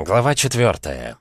Глава четвертая.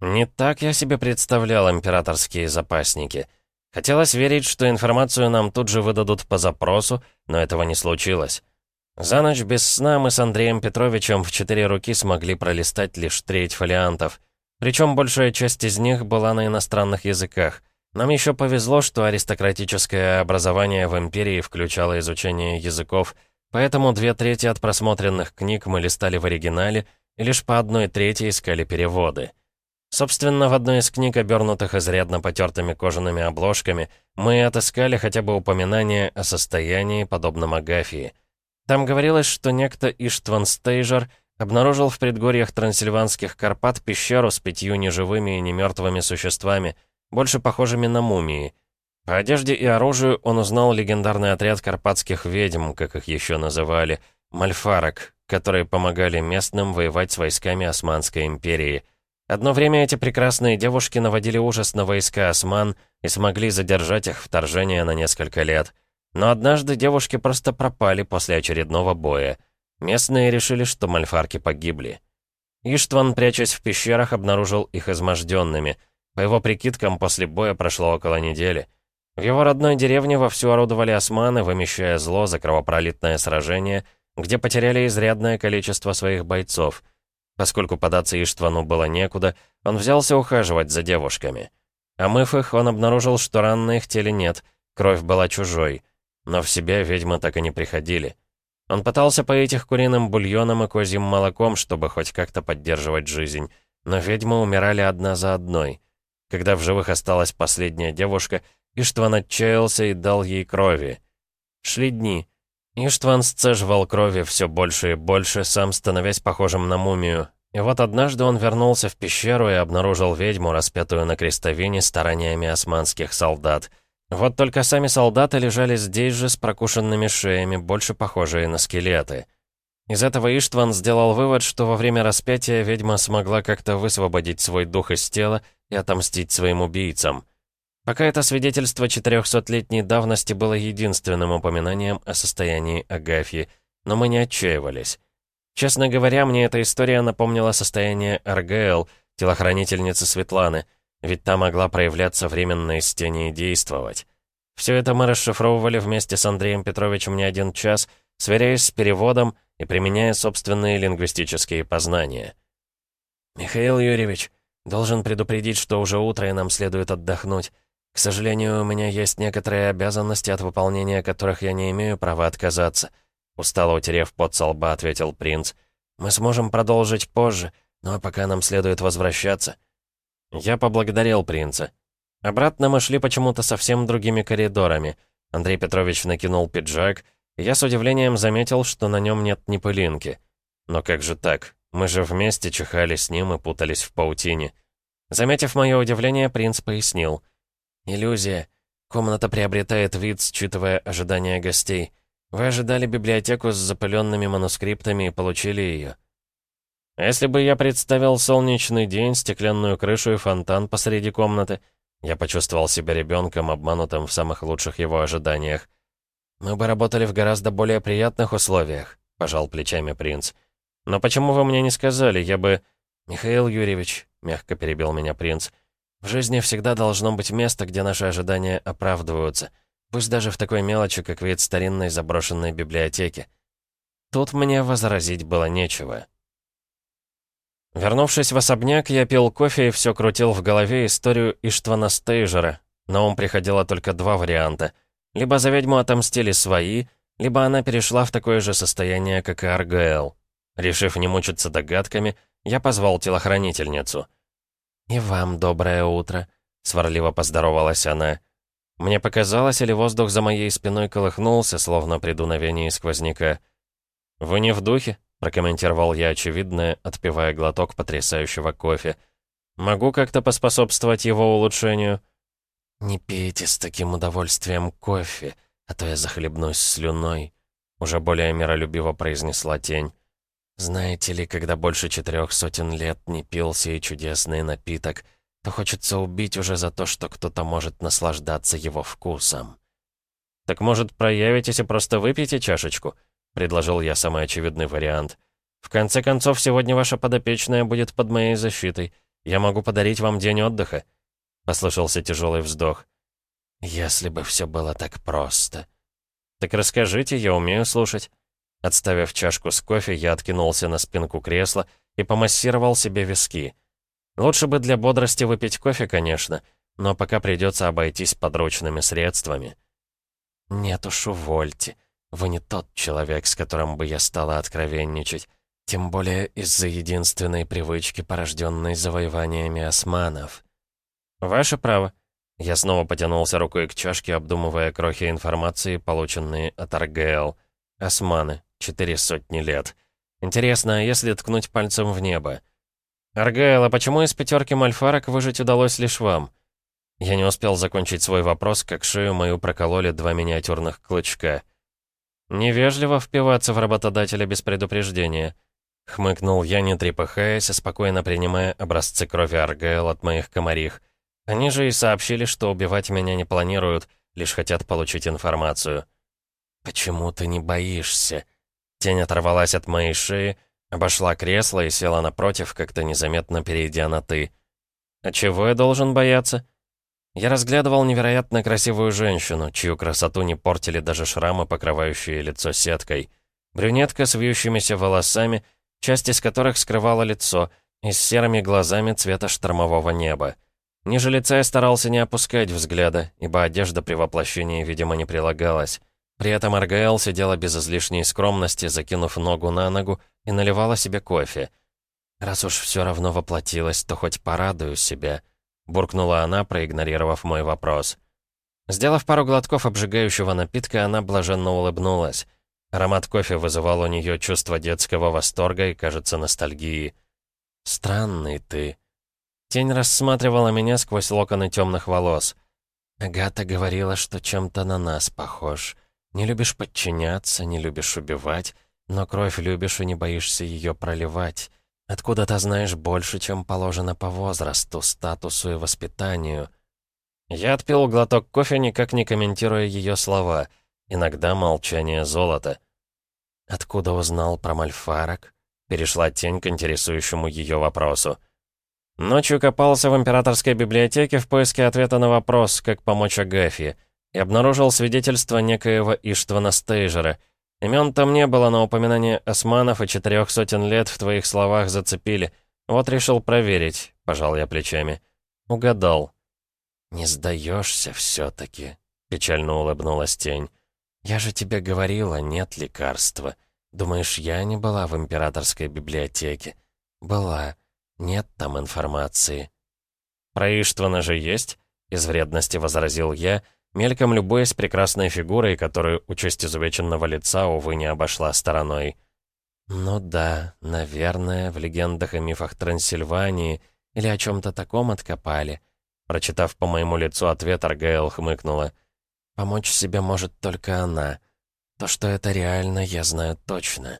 Не так я себе представлял императорские запасники. Хотелось верить, что информацию нам тут же выдадут по запросу, но этого не случилось. За ночь без сна мы с Андреем Петровичем в четыре руки смогли пролистать лишь треть фолиантов. Причем большая часть из них была на иностранных языках. Нам еще повезло, что аристократическое образование в империи включало изучение языков — Поэтому две трети от просмотренных книг мы листали в оригинале, и лишь по одной трети искали переводы. Собственно, в одной из книг, обернутых изрядно потертыми кожаными обложками, мы отыскали хотя бы упоминание о состоянии, подобном Агафии. Там говорилось, что некто Иштван Стейжер обнаружил в предгорьях Трансильванских Карпат пещеру с пятью неживыми и немертвыми существами, больше похожими на мумии — по одежде и оружию он узнал легендарный отряд карпатских ведьм, как их еще называли, мальфарок, которые помогали местным воевать с войсками Османской империи. Одно время эти прекрасные девушки наводили ужас на войска осман и смогли задержать их вторжение на несколько лет. Но однажды девушки просто пропали после очередного боя. Местные решили, что мальфарки погибли. Иштван, прячась в пещерах, обнаружил их изможденными. По его прикидкам, после боя прошло около недели. В его родной деревне вовсю орудовали османы, вымещая зло за кровопролитное сражение, где потеряли изрядное количество своих бойцов. Поскольку податься Иштвану было некуда, он взялся ухаживать за девушками. Омыв их, он обнаружил, что ран на их теле нет, кровь была чужой. Но в себя ведьмы так и не приходили. Он пытался поить их куриным бульоном и козьим молоком, чтобы хоть как-то поддерживать жизнь, но ведьмы умирали одна за одной. Когда в живых осталась последняя девушка, Иштван отчаялся и дал ей крови. Шли дни. Иштван сцеживал крови все больше и больше, сам становясь похожим на мумию. И вот однажды он вернулся в пещеру и обнаружил ведьму, распятую на крестовине стараниями османских солдат. Вот только сами солдаты лежали здесь же с прокушенными шеями, больше похожие на скелеты. Из этого Иштван сделал вывод, что во время распятия ведьма смогла как-то высвободить свой дух из тела и отомстить своим убийцам. Пока это свидетельство 400-летней давности было единственным упоминанием о состоянии Агафьи, но мы не отчаивались. Честно говоря, мне эта история напомнила состояние РГЛ, телохранительницы Светланы, ведь та могла проявляться временно из тени и действовать. Все это мы расшифровывали вместе с Андреем Петровичем не один час, сверяясь с переводом и применяя собственные лингвистические познания. «Михаил Юрьевич, должен предупредить, что уже утро и нам следует отдохнуть. К сожалению, у меня есть некоторые обязанности, от выполнения которых я не имею права отказаться», устало утерев пот со лба, ответил принц. «Мы сможем продолжить позже, но пока нам следует возвращаться». Я поблагодарил принца. Обратно мы шли почему-то совсем другими коридорами. Андрей Петрович накинул пиджак, и я с удивлением заметил, что на нем нет ни пылинки. Но как же так? Мы же вместе чихали с ним и путались в паутине. Заметив мое удивление, принц пояснил — «Иллюзия. Комната приобретает вид, считывая ожидания гостей. Вы ожидали библиотеку с запыленными манускриптами и получили ее». А если бы я представил солнечный день, стеклянную крышу и фонтан посреди комнаты, я почувствовал себя ребенком, обманутым в самых лучших его ожиданиях. «Мы бы работали в гораздо более приятных условиях», — пожал плечами принц. «Но почему вы мне не сказали? Я бы...» «Михаил Юрьевич», — мягко перебил меня принц, — в жизни всегда должно быть место, где наши ожидания оправдываются. Пусть даже в такой мелочи, как вид старинной заброшенной библиотеки. Тут мне возразить было нечего. Вернувшись в особняк, я пил кофе и все крутил в голове историю Иштвана Стейжера. На ум приходило только два варианта. Либо за ведьму отомстили свои, либо она перешла в такое же состояние, как и Аргаэл. Решив не мучиться догадками, я позвал телохранительницу — «И вам доброе утро», — сварливо поздоровалась она. Мне показалось, или воздух за моей спиной колыхнулся, словно при дуновении сквозняка. «Вы не в духе?» — прокомментировал я очевидное, отпивая глоток потрясающего кофе. «Могу как-то поспособствовать его улучшению?» «Не пейте с таким удовольствием кофе, а то я захлебнусь слюной», — уже более миролюбиво произнесла тень. Знаете ли, когда больше четырех сотен лет не пил сей чудесный напиток, то хочется убить уже за то, что кто-то может наслаждаться его вкусом. «Так, может, проявитесь и просто выпейте чашечку?» — предложил я самый очевидный вариант. В конце концов, сегодня ваша подопечная будет под моей защитой. Я могу подарить вам день отдыха». Послышался тяжелый вздох. «Если бы все было так просто». «Так расскажите, я умею слушать». Отставив чашку с кофе, я откинулся на спинку кресла и помассировал себе виски. Лучше бы для бодрости выпить кофе, конечно, но пока придется обойтись подручными средствами. «Нет уж, увольте. Вы не тот человек, с которым бы я стала откровенничать. Тем более из-за единственной привычки, порожденной завоеваниями османов. «Ваше право». Я снова потянулся рукой к чашке, обдумывая крохи информации, полученные от Аргейл. Османы. Четыре сотни лет. Интересно, а если ткнуть пальцем в небо? «Аргайл, а почему из пятерки мальфарок выжить удалось лишь вам?» Я не успел закончить свой вопрос, как шею мою прокололи два миниатюрных клычка. Невежливо впиваться в работодателя без предупреждения. Хмыкнул я, не трепыхаясь, а спокойно принимая образцы крови Аргайл от моих комарих. Они же и сообщили, что убивать меня не планируют, лишь хотят получить информацию. «Почему ты не боишься?» Тень оторвалась от моей шеи, обошла кресло и села напротив, как-то незаметно перейдя на «ты». «А чего я должен бояться?» Я разглядывал невероятно красивую женщину, чью красоту не портили даже шрамы, покрывающие лицо сеткой. Брюнетка с вьющимися волосами, часть из которых скрывала лицо, и с серыми глазами цвета штормового неба. Ниже лица я старался не опускать взгляда, ибо одежда при воплощении, видимо, не прилагалась. При этом Аргаэл сидела без излишней скромности, закинув ногу на ногу, и наливала себе кофе. «Раз уж все равно воплотилось, то хоть порадую себя», — буркнула она, проигнорировав мой вопрос. Сделав пару глотков обжигающего напитка, она блаженно улыбнулась. Аромат кофе вызывал у нее чувство детского восторга и, кажется, ностальгии. «Странный ты». Тень рассматривала меня сквозь локоны темных волос. «Агата говорила, что чем-то на нас похож. Не любишь подчиняться, не любишь убивать, но кровь любишь и не боишься ее проливать. Откуда-то знаешь больше, чем положено по возрасту, статусу и воспитанию». Я отпил глоток кофе, никак не комментируя ее слова. Иногда молчание золота. «Откуда узнал про мальфарок?» Перешла тень к интересующему ее вопросу. Ночью копался в императорской библиотеке в поиске ответа на вопрос, как помочь Агафье, и обнаружил свидетельство некоего Иштвана Стейжера. Имен там не было, но упоминание османов и четырех сотен лет в твоих словах зацепили. Вот решил проверить, пожал я плечами. Угадал. «Не сдаешься все-таки», — печально улыбнулась тень. «Я же тебе говорила, нет лекарства. Думаешь, я не была в императорской библиотеке?» «Была. Нет там информации». «Про Иштвана же есть?» — из вредности возразил я, мельком любуясь прекрасной фигурой, которую участь изувеченного лица, увы, не обошла стороной. «Ну да, наверное, в легендах и мифах Трансильвании или о чем-то таком откопали». Прочитав по моему лицу ответ, Аргайл хмыкнула. Помочь себе может только она. То, что это реально, я знаю точно.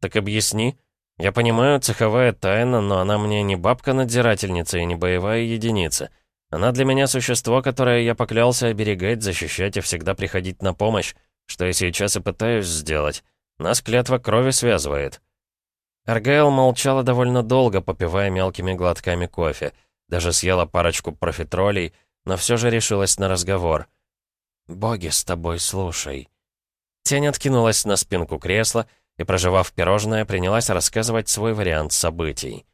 Так объясни. Я понимаю, цеховая тайна, но она мне не бабка-надзирательница и не боевая единица. Она для меня существо, которое я поклялся оберегать, защищать и всегда приходить на помощь, что я сейчас и пытаюсь сделать. Нас клятва крови связывает. Аргайл молчала довольно долго, попивая мелкими глотками кофе. Даже съела парочку профитролей, но все же решилась на разговор. «Боги с тобой, слушай». Тень откинулась на спинку кресла и, проживав пирожное, принялась рассказывать свой вариант событий.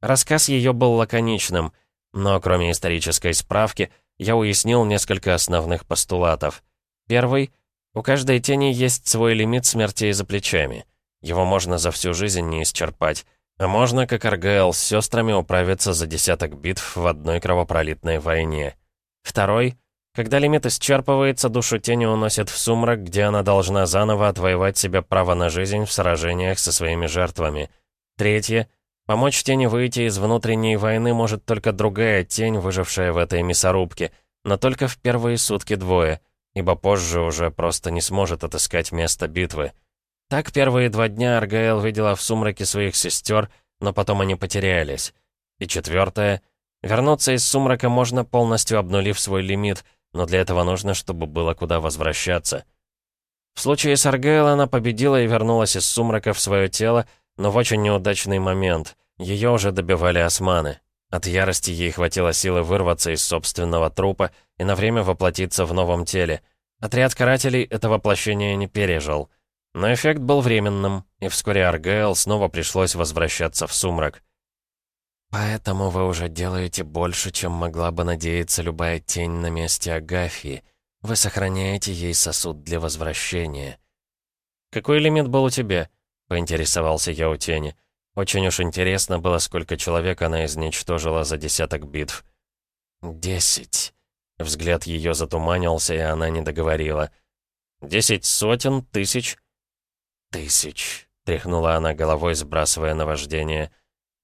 Рассказ ее был лаконичным, но кроме исторической справки, я уяснил несколько основных постулатов. Первый — у каждой тени есть свой лимит смертей за плечами. Его можно за всю жизнь не исчерпать, а можно, как Аргайл с сестрами, управиться за десяток битв в одной кровопролитной войне. Второй — когда лимит исчерпывается, душу тени уносит в сумрак, где она должна заново отвоевать себе право на жизнь в сражениях со своими жертвами. Третье. Помочь тени выйти из внутренней войны может только другая тень, выжившая в этой мясорубке, но только в первые сутки двое, ибо позже уже просто не сможет отыскать место битвы. Так первые два дня Аргаэл видела в сумраке своих сестер, но потом они потерялись. И четвертое. Вернуться из сумрака можно, полностью обнулив свой лимит — но для этого нужно, чтобы было куда возвращаться. В случае с Аргейл она победила и вернулась из сумрака в свое тело, но в очень неудачный момент. Ее уже добивали османы. От ярости ей хватило силы вырваться из собственного трупа и на время воплотиться в новом теле. Отряд карателей это воплощение не пережил. Но эффект был временным, и вскоре Аргайл снова пришлось возвращаться в сумрак. «Поэтому вы уже делаете больше, чем могла бы надеяться любая тень на месте Агафьи. Вы сохраняете ей сосуд для возвращения». «Какой лимит был у тебя?» — поинтересовался я у тени. Очень уж интересно было, сколько человек она изничтожила за десяток битв. «Десять». Взгляд ее затуманился, и она не договорила. «Десять сотен, тысяч?» «Тысяч», — тряхнула она головой, сбрасывая наваждение.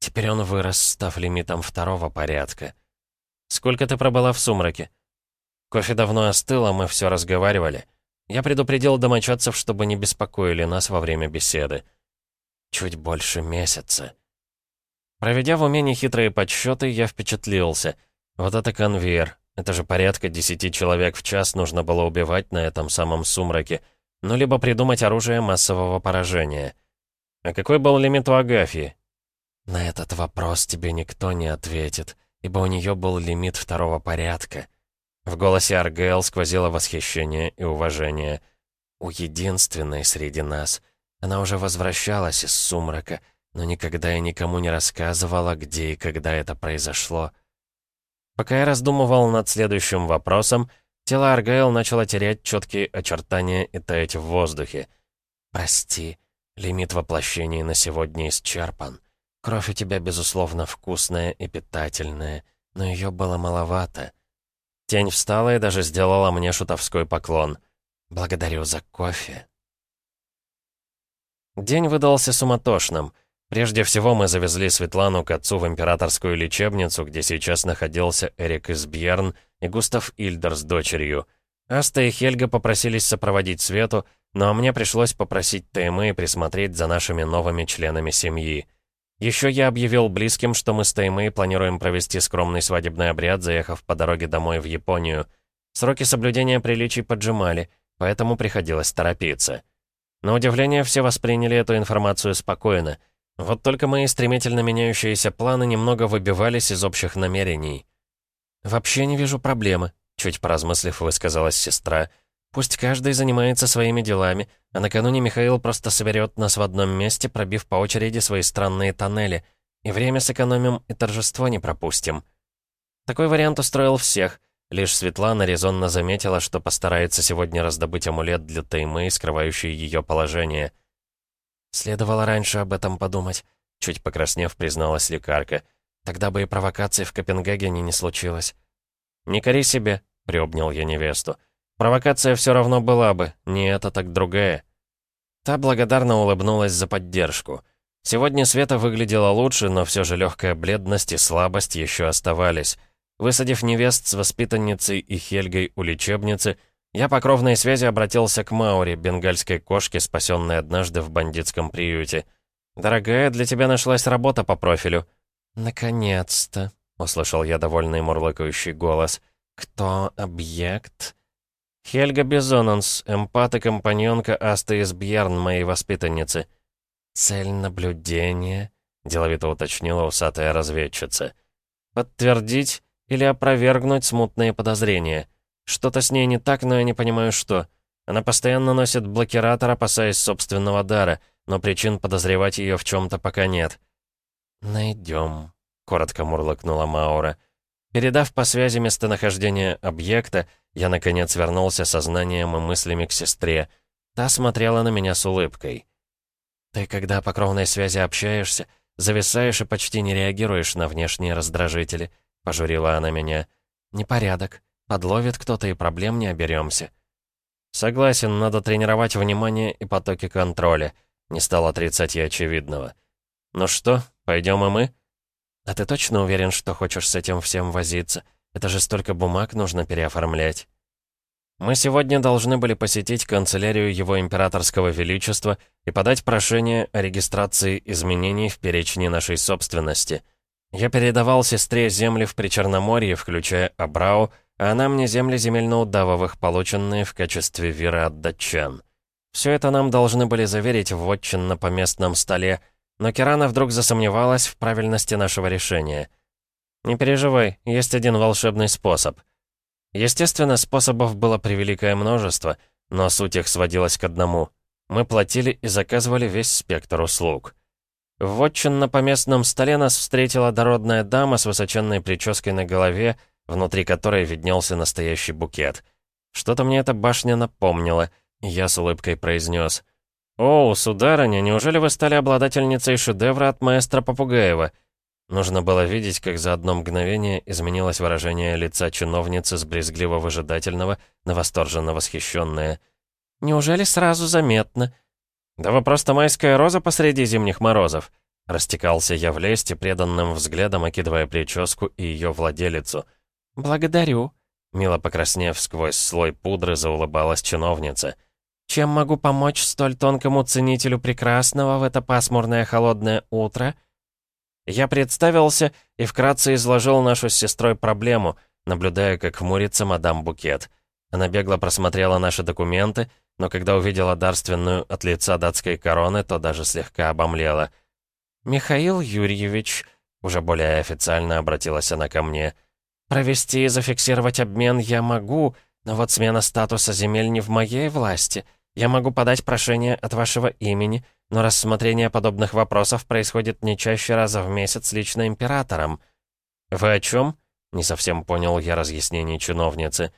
«Теперь он вырос, став лимитом второго порядка». «Сколько ты пробыла в сумраке?» «Кофе давно остыл, а мы все разговаривали. Я предупредил домочадцев, чтобы не беспокоили нас во время беседы». Чуть больше месяца. Проведя в уме нехитрые подсчеты, я впечатлился. Вот это конвейер. Это же порядка десяти человек в час нужно было убивать на этом самом сумраке. Ну, либо придумать оружие массового поражения. А какой был лимит у Агафьи? На этот вопрос тебе никто не ответит, ибо у нее был лимит второго порядка. В голосе Аргел сквозило восхищение и уважение. У единственной среди нас — она уже возвращалась из сумрака, но никогда и никому не рассказывала, где и когда это произошло. Пока я раздумывал над следующим вопросом, тело Аргайл начало терять четкие очертания и таять в воздухе. «Прости, лимит воплощений на сегодня исчерпан. Кровь у тебя, безусловно, вкусная и питательная, но ее было маловато». Тень встала и даже сделала мне шутовской поклон. «Благодарю за кофе». День выдался суматошным. Прежде всего мы завезли Светлану к отцу в императорскую лечебницу, где сейчас находился Эрик из Бьерн и Густав Ильдер с дочерью. Аста и Хельга попросились сопроводить Свету, но мне пришлось попросить Таймы присмотреть за нашими новыми членами семьи. Еще я объявил близким, что мы с Таймой планируем провести скромный свадебный обряд, заехав по дороге домой в Японию. Сроки соблюдения приличий поджимали, поэтому приходилось торопиться. На удивление, все восприняли эту информацию спокойно. Вот только мои стремительно меняющиеся планы немного выбивались из общих намерений. «Вообще не вижу проблемы», — чуть поразмыслив, высказалась сестра. «Пусть каждый занимается своими делами, а накануне Михаил просто соберет нас в одном месте, пробив по очереди свои странные тоннели. И время сэкономим, и торжество не пропустим». Такой вариант устроил всех — Лишь Светлана резонно заметила, что постарается сегодня раздобыть амулет для Таймы, скрывающий ее положение. «Следовало раньше об этом подумать», — чуть покраснев, призналась лекарка. «Тогда бы и провокации в Копенгагене не случилось». «Не кори себе», — приобнял я невесту. «Провокация все равно была бы, не это, так другая». Та благодарно улыбнулась за поддержку. Сегодня Света выглядела лучше, но все же легкая бледность и слабость еще оставались. Высадив невест с воспитанницей и Хельгой у лечебницы, я по кровной связи обратился к Мауре, бенгальской кошке, спасенной однажды в бандитском приюте. «Дорогая, для тебя нашлась работа по профилю». «Наконец-то», — услышал я довольный мурлыкающий голос. «Кто объект?» «Хельга Бизонанс, эмпат и компаньонка Асты из Бьерн, моей воспитанницы». «Цель наблюдения», — деловито уточнила усатая разведчица. «Подтвердить?» Или опровергнуть смутные подозрения. Что-то с ней не так, но я не понимаю, что. Она постоянно носит блокиратор, опасаясь собственного дара, но причин подозревать ее в чем-то пока нет. «Найдем», — коротко мурлыкнула Маура. Передав по связи местонахождение объекта, я, наконец, вернулся сознанием и мыслями к сестре. Та смотрела на меня с улыбкой. «Ты, когда по кровной связи общаешься, зависаешь и почти не реагируешь на внешние раздражители», — пожурила она меня. «Непорядок. Подловит кто-то, и проблем не оберемся». «Согласен, надо тренировать внимание и потоки контроля», — не стал отрицать я очевидного. «Ну что, пойдем и мы?» «А ты точно уверен, что хочешь с этим всем возиться? Это же столько бумаг нужно переоформлять». Мы сегодня должны были посетить канцелярию Его Императорского Величества и подать прошение о регистрации изменений в перечне нашей собственности. Я передавал сестре земли в Причерноморье, включая Абрау, а она мне земли земельноудавовых, полученные в качестве веры от датчан. Все это нам должны были заверить в вотчинно-поместном столе, но Кирана вдруг засомневалась в правильности нашего решения. «Не переживай, есть один волшебный способ». Естественно, способов было превеликое множество, но суть их сводилась к одному. Мы платили и заказывали весь спектр услуг. В вотчинно-поместном столе нас встретила дородная дама с высоченной прической на голове, внутри которой виднелся настоящий букет. Что-то мне эта башня напомнила, я с улыбкой произнес. «О, сударыня, неужели вы стали обладательницей шедевра от маэстро Попугаева?» Нужно было видеть, как за одно мгновение изменилось выражение лица чиновницы с брезгливо-выжидательного на восторженно-восхищенное. «Неужели сразу заметно?» «Да вы просто майская роза посреди зимних морозов!» Растекался я в лесте, преданным взглядом окидывая прическу и ее владелицу. «Благодарю», — мило покраснев сквозь слой пудры, заулыбалась чиновница. «Чем могу помочь столь тонкому ценителю прекрасного в это пасмурное холодное утро?» Я представился и вкратце изложил нашу с сестрой проблему, наблюдая, как хмурится мадам Букет. Она бегло просмотрела наши документы, но когда увидела дарственную от лица датской короны, то даже слегка обомлела. «Михаил Юрьевич», — уже более официально обратилась она ко мне, «провести и зафиксировать обмен я могу, но вот смена статуса земель не в моей власти. Я могу подать прошение от вашего имени, но рассмотрение подобных вопросов происходит не чаще раза в месяц лично императором». «Вы о чем?» — не совсем понял я разъяснение чиновницы.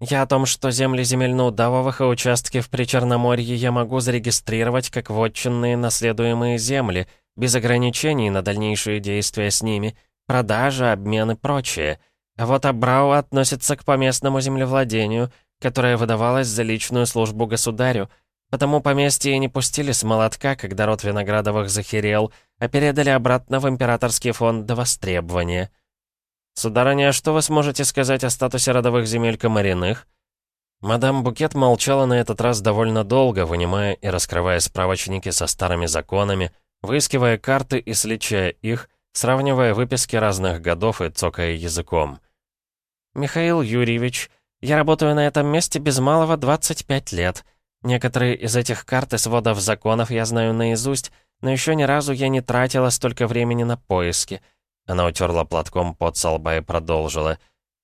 «Я о том, что земли земельноудавовых и участки в Причерноморье я могу зарегистрировать как вотчинные наследуемые земли, без ограничений на дальнейшие действия с ними, продажа, обмен и прочее. А вот Абрау относится к поместному землевладению, которое выдавалось за личную службу государю, потому поместье не пустили с молотка, когда род Виноградовых захерел, а передали обратно в императорский фонд до востребования». «Сударыня, что вы сможете сказать о статусе родовых земель Комариных?» Мадам Букет молчала на этот раз довольно долго, вынимая и раскрывая справочники со старыми законами, выискивая карты и сличая их, сравнивая выписки разных годов и цокая языком. «Михаил Юрьевич, я работаю на этом месте без малого 25 лет. Некоторые из этих карт и сводов законов я знаю наизусть, но еще ни разу я не тратила столько времени на поиски». Она утерла платком под со лба и продолжила.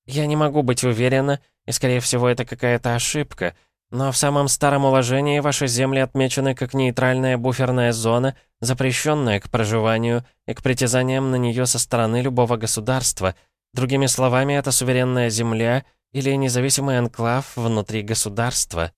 «Я не могу быть уверена, и, скорее всего, это какая-то ошибка, но в самом старом уложении ваши земли отмечены как нейтральная буферная зона, запрещенная к проживанию и к притязаниям на нее со стороны любого государства. Другими словами, это суверенная земля или независимый анклав внутри государства».